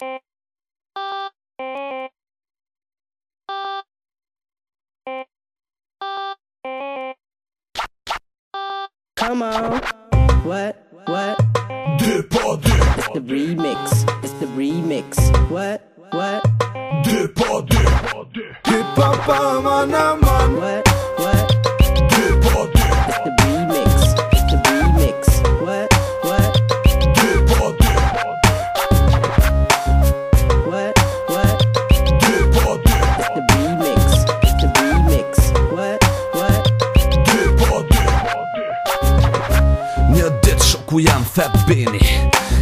Come on. What? What? Dip, dip. It's the remix. It's the remix. What? What? Dip, dip, dip, dip, dip, dip, What? thep bini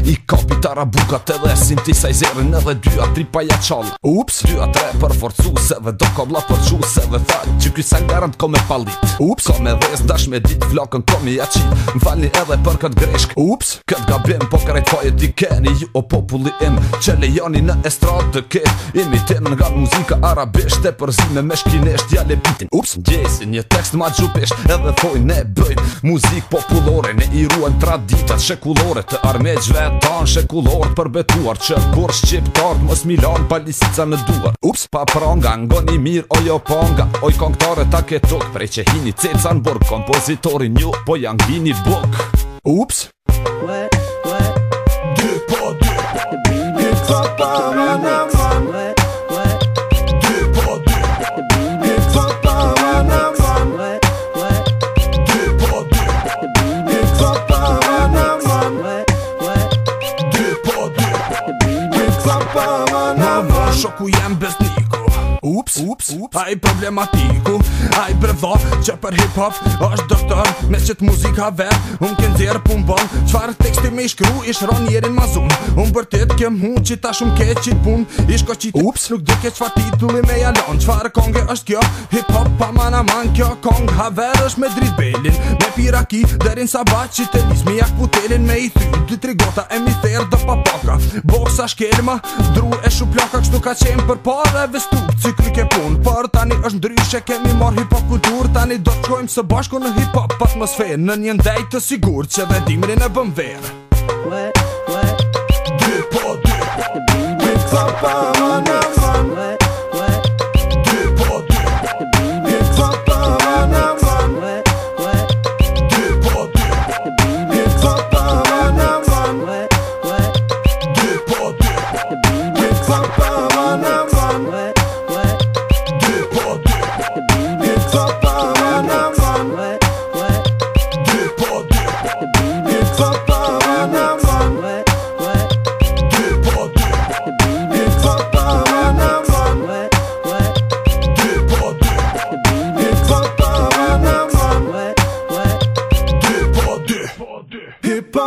I kapi të rabukat edhe Sin ti saj zerin edhe tri pa ja qal Ups Dyja tre për forcu se dhe do ka bla për se dhe tha Që sa sang garant ko me palit Ups Ka me dhez dash me dit vlakën ko mi ja qit Më falni edhe për kët greshk Ups këtë gabim po kërejt faje ti keni ju o populli im Që le joni në estratë të ketë Imi tim nga muzika arabisht E përzime me shkinesht ja le bitin Ups Gjesi një tekst ma gjupisht edhe thoj ne bëjt Muzik populore ne i ruen tradita shekullore Të armejgjve tanë shekullore të përbetuar Që kur shqiptarët mos milan palisica në duar Ups, pa pranga, ngoni mirë ojo panga Oj kongtare ta ketuk, prej që hini cecan burg Kompozitori një, po janë gini buk Ups pamëna veshokojam besti Ups, ups, ups A i problematiku A i brevo Që për hip hop është doktor Mes qëtë muzikave Unë kënë djerë pun bon Qfar teksti me i shkru I shron njerin ma zun Unë bërtit kem hun Qita shumë ke qit pun I shko qit Ups Nuk duke qfar titulli me jalon Qfar kongë është kjo Hip hop pa man a man Kjo kongë haver është me drit belin Me piraki Derin sa ba qit e nis Mi jak putelin me i thy Dy tri gota e mi therë dhe pa Boksa shkelma Dru e shu ploka Kështu ka qenë për pa vestu ciklik e pun Por tani është ndryshe kemi mor hip hop kultur Tani do të qojmë së bashku në hip hop atmosfer Në një ndaj të sigur që dhe dimri e bëm ver Dupo, dupo, dupo, dupo,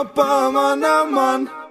mapama man. Oh,